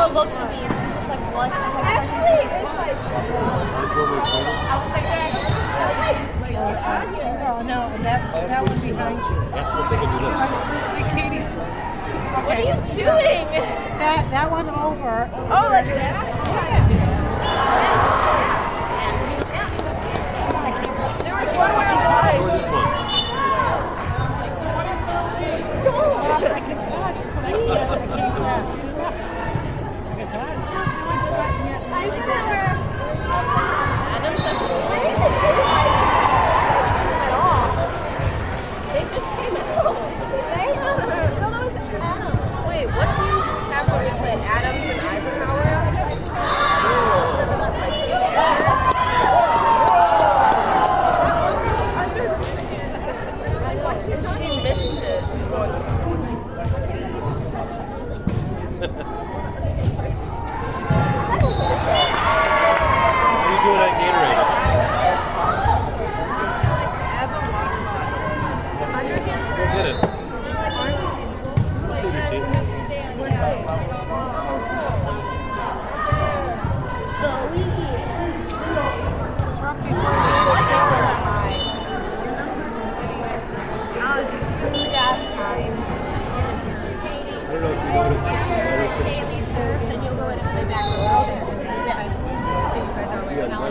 girl looks at me and she's just like, what? Actually, it's like. I was like, Oh, no, that, that one behind you. Okay. What are you doing? That, that one over. Oh, like that?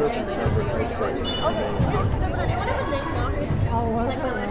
Okay. Does anyone have a name? Oh. Like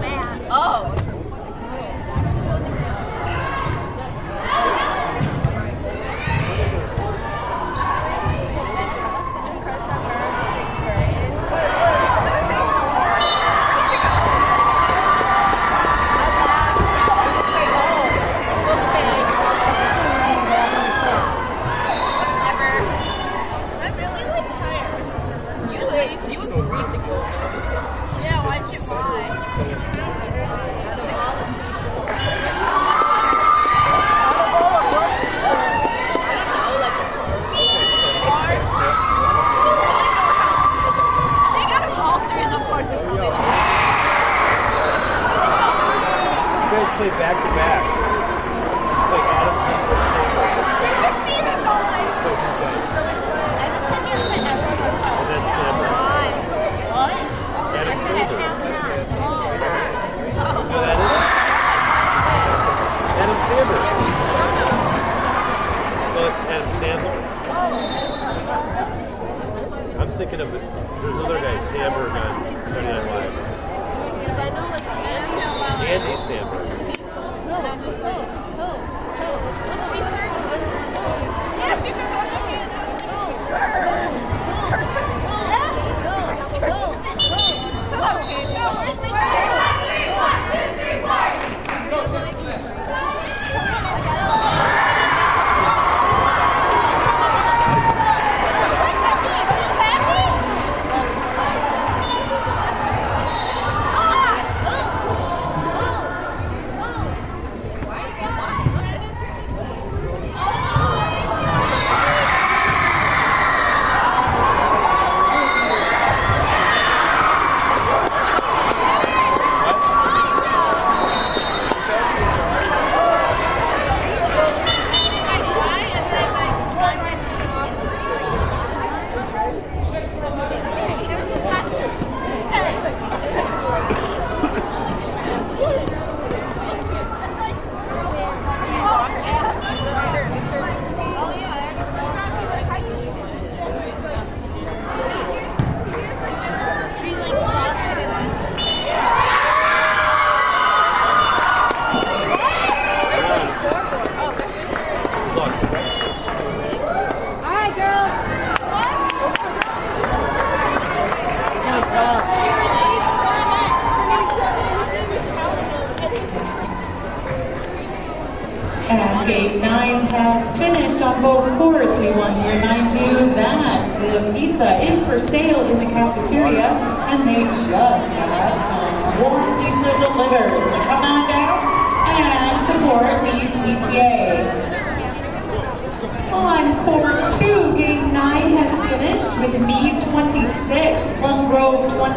man. Oh.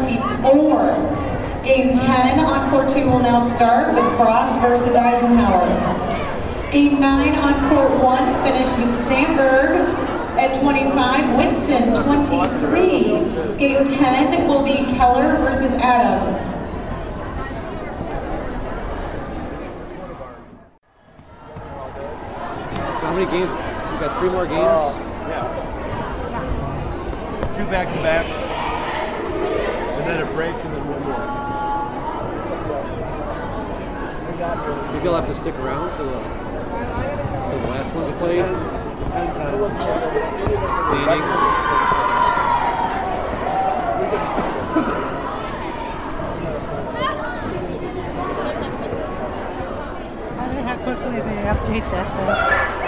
24. Game 10 on court two will now start with Frost versus Eisenhower. Game 9 on court 1 finished with Sandberg at 25, Winston 23. Game 10 will be Keller versus Adams. So how many games? We've got three more games. Oh, yeah. Two back to back, and then a break, and then one more. You think you'll have to stick around till the till the last one's played. Depends on Standings. I don't know how quickly they update that thing.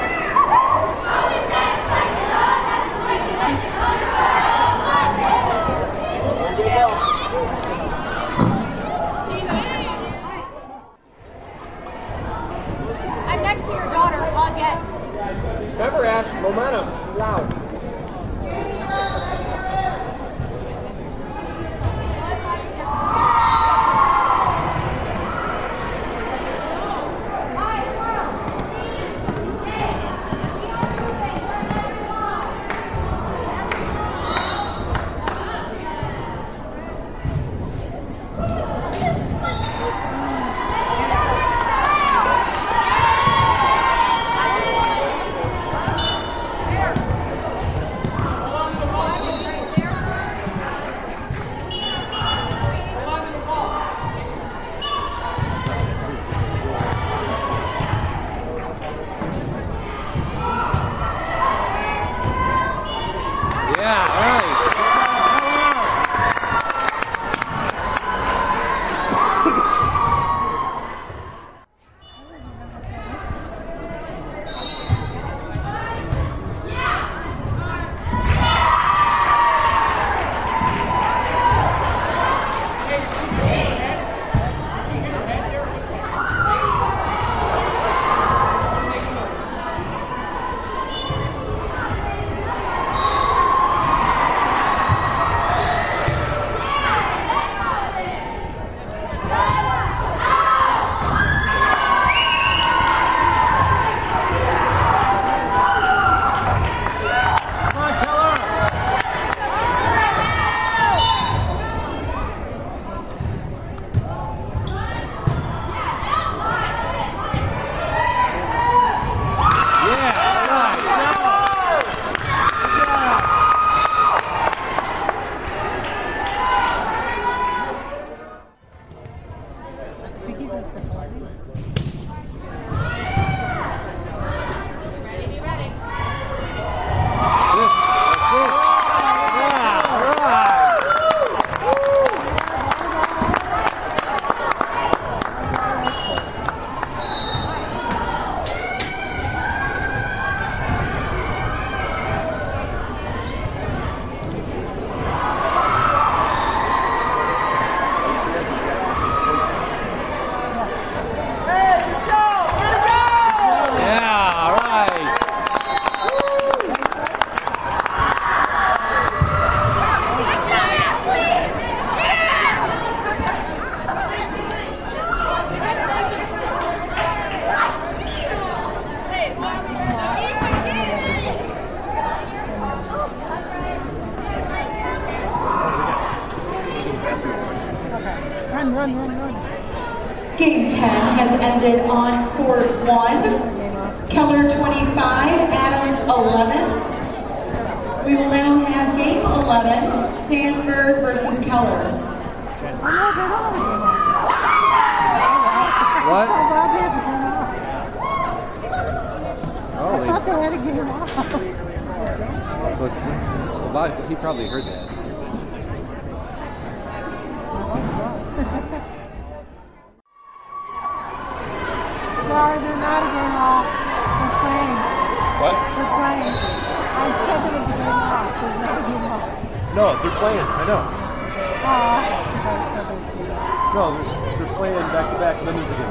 I'm next to your daughter Remember, Ash, momentum, loud. No, they're, they're playing back to back lemons again.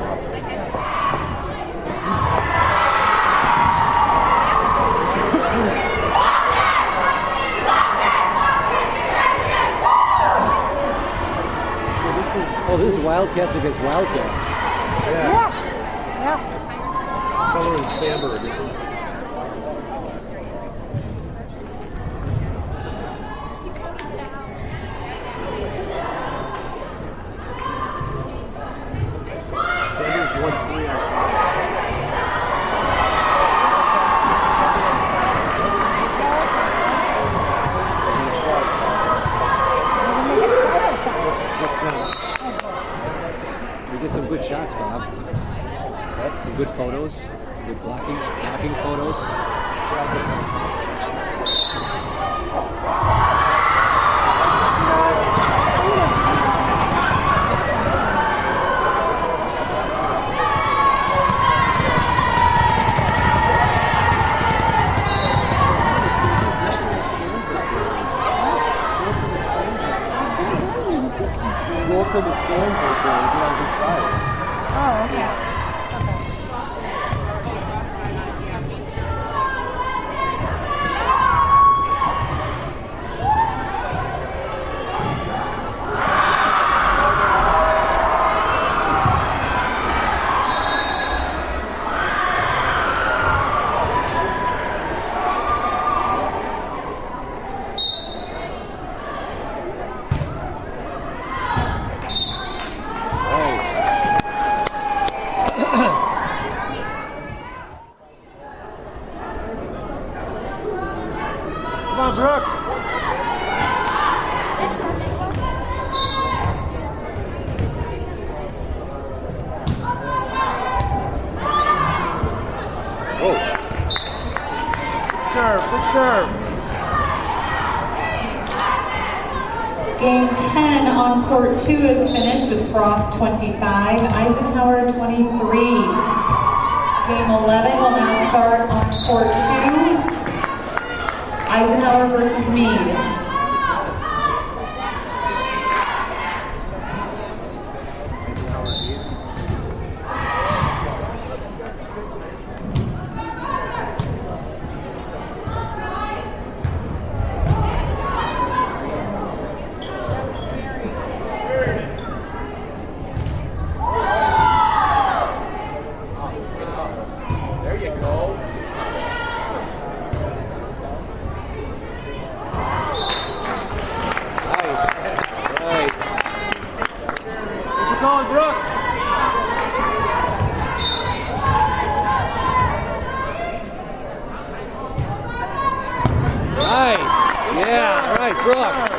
Oh, this is Wildcats against Wildcats. Yeah. Yeah. yeah. Color and Sandberg. Nice. Yeah. All right, Brooke.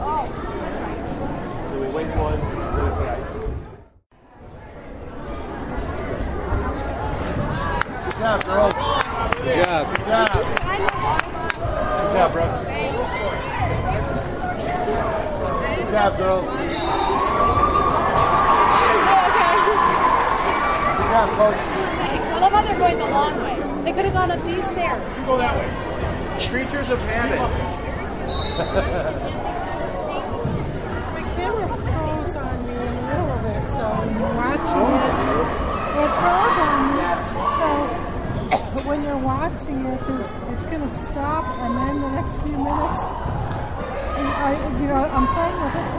Oh, that's we wait one, then we. Good job, girls. good job. Good job. Good job, Brooke. Good job, girls. Good job, coach. I love how they're going the long way. They could have gone up these stairs. Go that way. Creatures of habit. Froze on me, so when you're watching it, it's going to stop, and then the next few minutes, I, you know, I'm playing with it.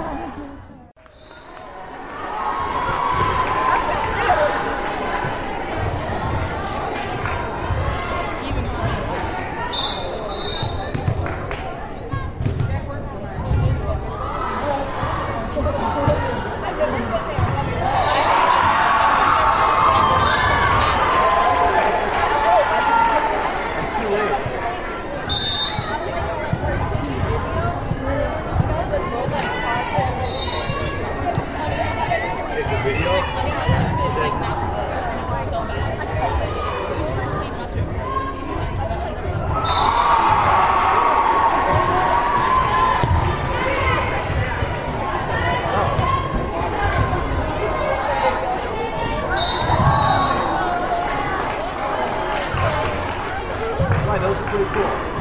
Pretty cool.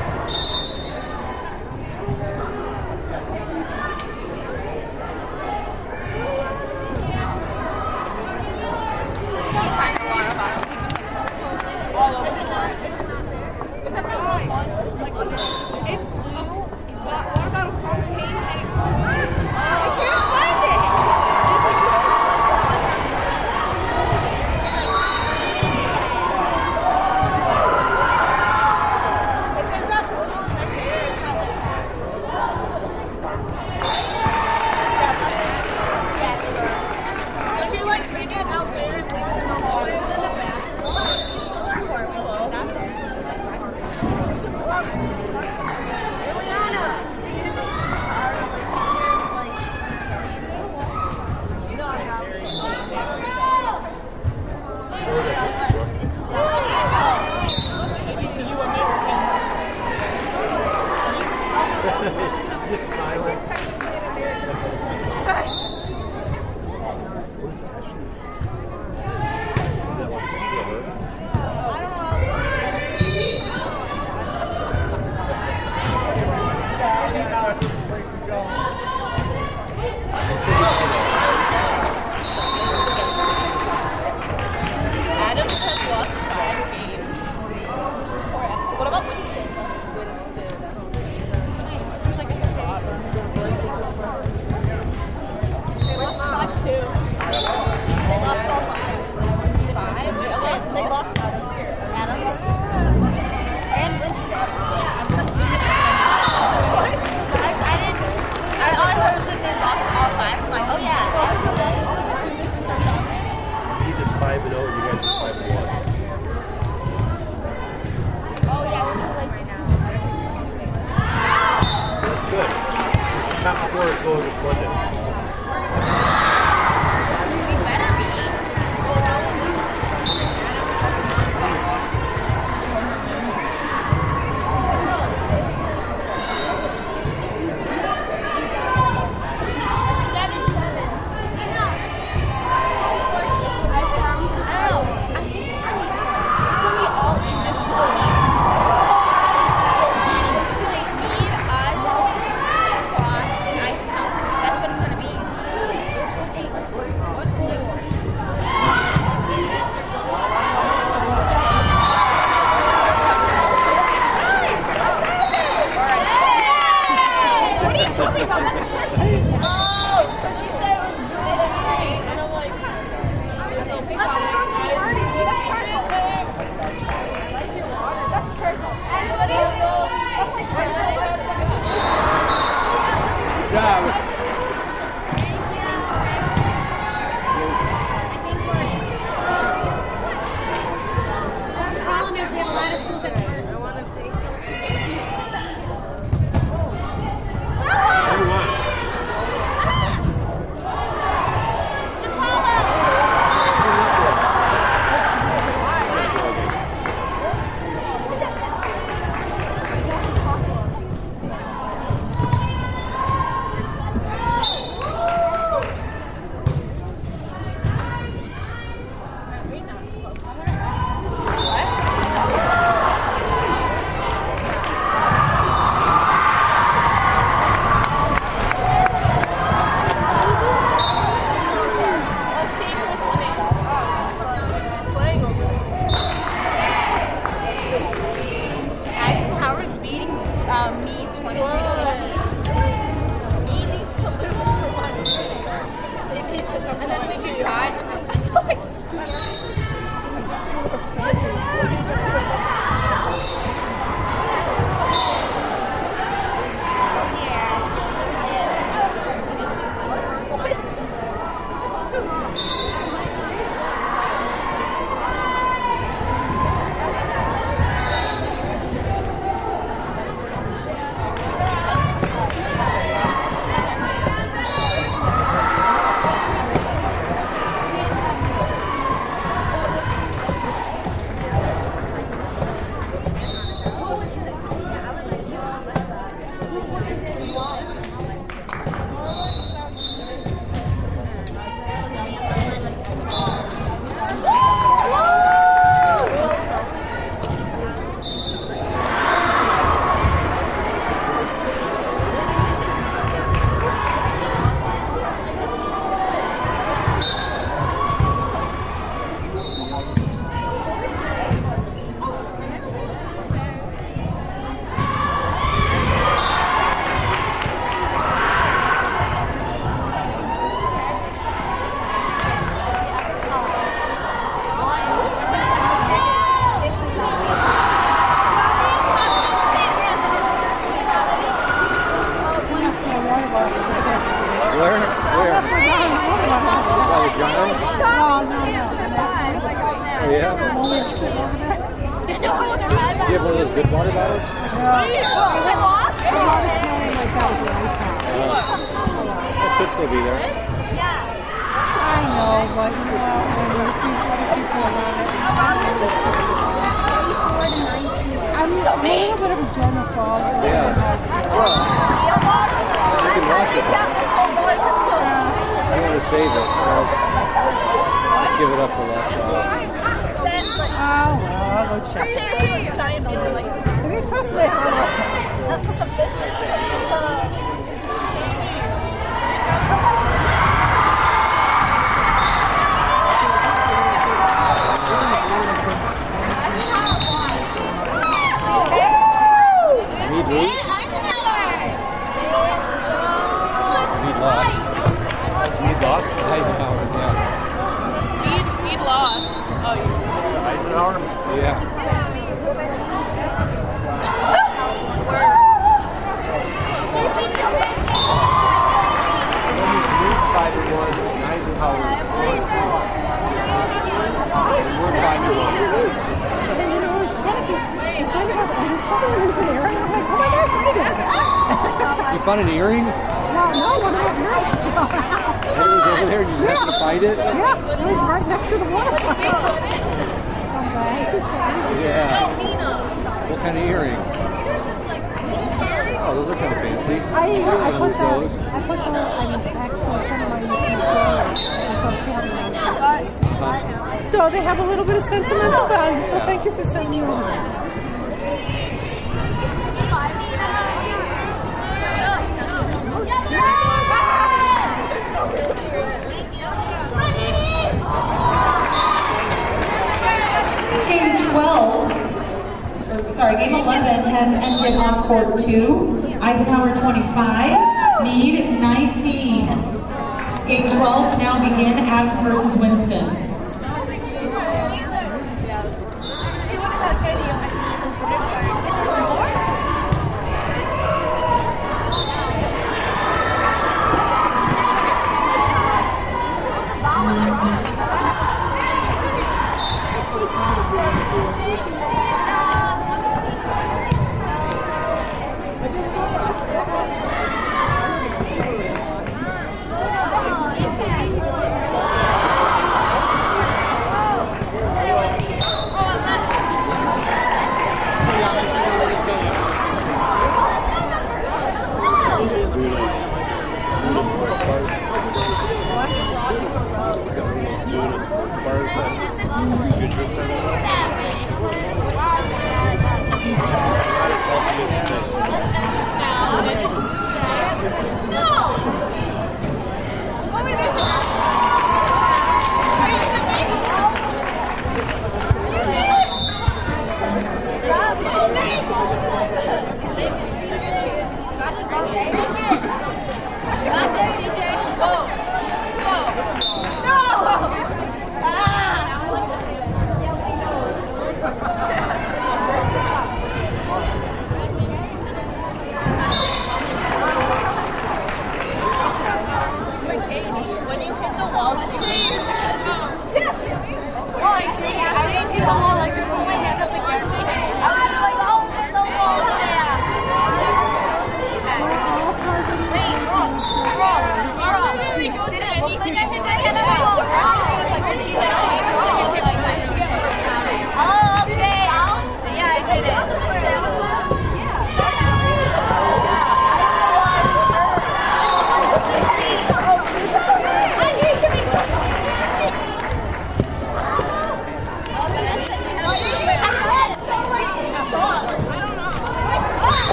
12 now begin Adams versus Winston.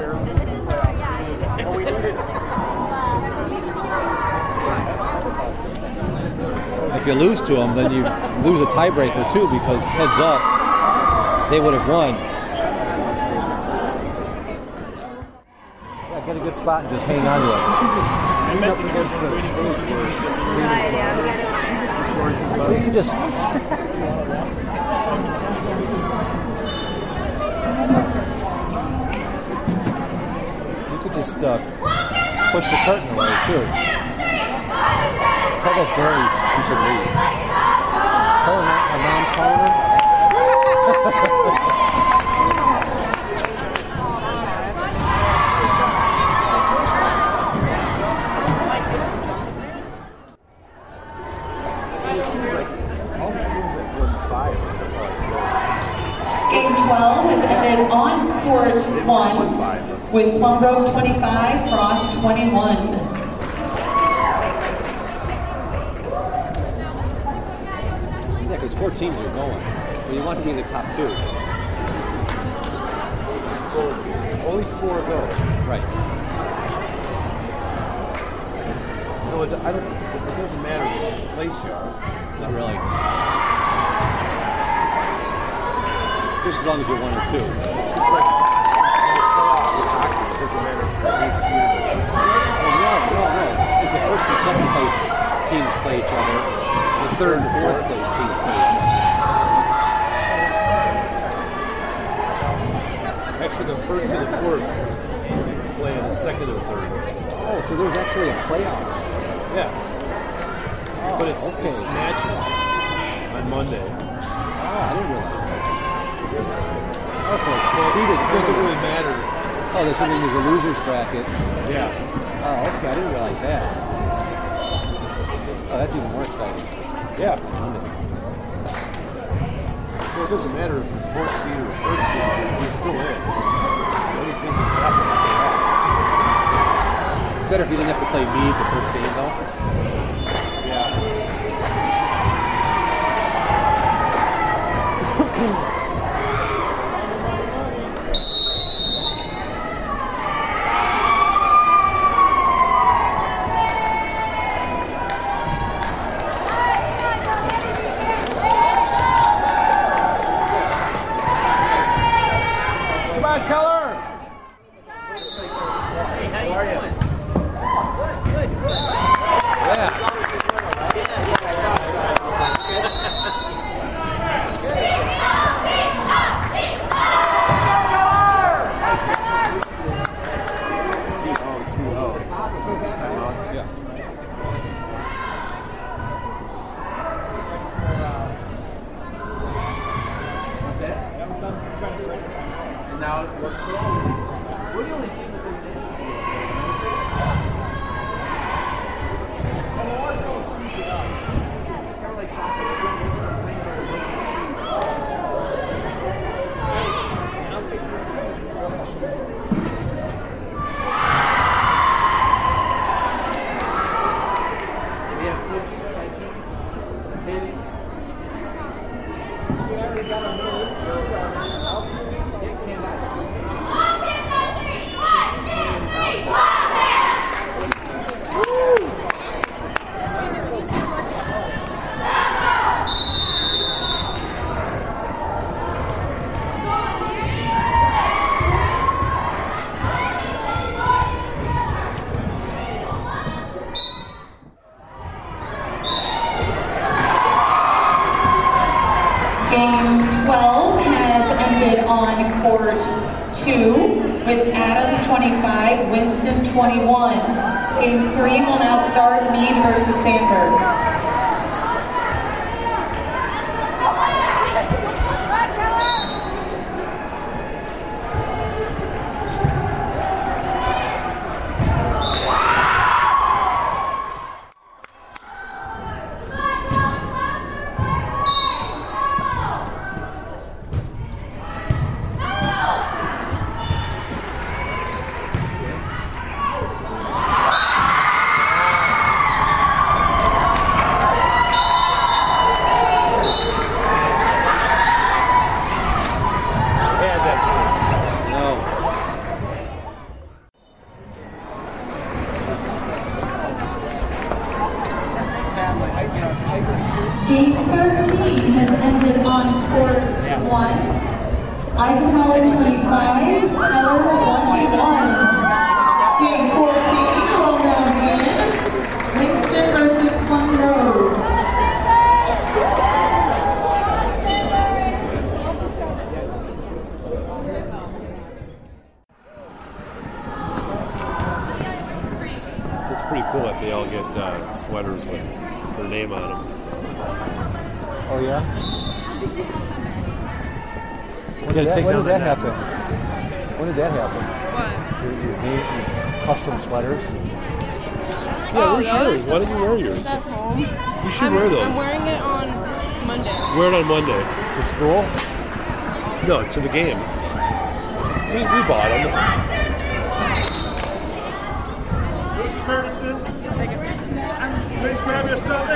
We're like the Bears. Well, we needed. If you lose to them, then you lose a tiebreaker too because heads up, they would have won. Yeah, get a good spot and just hang on to it. I up against the You can just just uh, push the curtain away too. Tell that Gary she should leave. Tell her her mom's calling her. Game 12 has ended on court one with Plum Grove 25, Frost 21. Yeah, because four teams are going. Well, you want to be in the top two. only four go. Right. So it, I don't, it doesn't matter which place you are. Not really. Just as long as you're one or two. It's just like with hockey. Matter if you're eighth Oh, no, no, no. It's the first and second place teams play each other. The third and fourth place teams play each other. Actually, the first and the fourth play in the second and third. Oh, so there's actually a playoffs. Yeah. Oh, but it's, okay. it's matches on Monday. Oh, I didn't realize that. Oh, so it's So it doesn't really matter. Oh, there's something there's a losers bracket. Yeah. Oh, okay, I didn't realize that. Oh, that's even more exciting. Yeah. So it doesn't matter if you're fourth seed or first seed, you're still in. Anything can happen. It's better if you didn't have to play Mead the first game, though. Now. We're the only team Monday. It on Monday. To school? No, to the game. We, we bought them.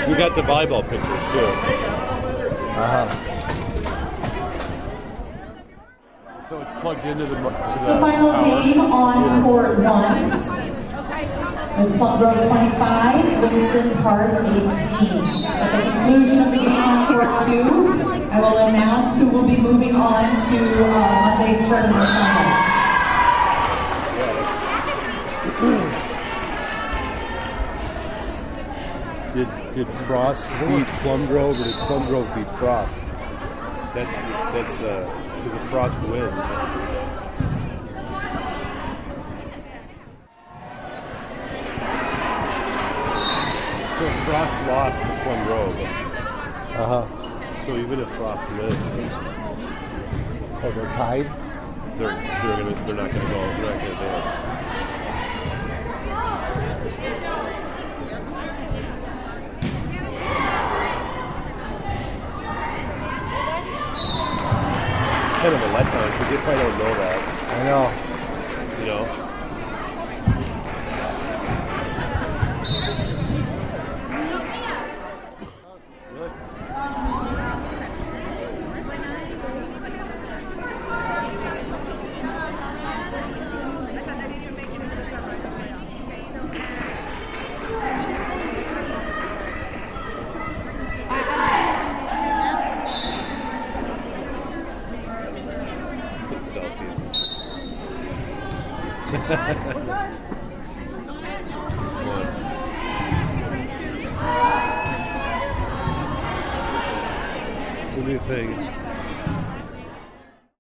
We got the volleyball pictures too. Uh huh. So it's plugged into the. To the The final power. game on court one was Plum Grove 25, Winston Park 18. At the conclusion of the game on court two, I will announce who will be moving on to uh, Monday's tournament finals. Did did Frost beat Plum Grove or did Plum Grove beat Frost? That's that's uh because if Frost wins. So Frost lost to Plum Grove. Uh huh. So even if Frost wins, Oh, they're tied. they're they're gonna they're not gonna go they're not gonna advance. It's kind of a letdown because they probably don't know that, I know.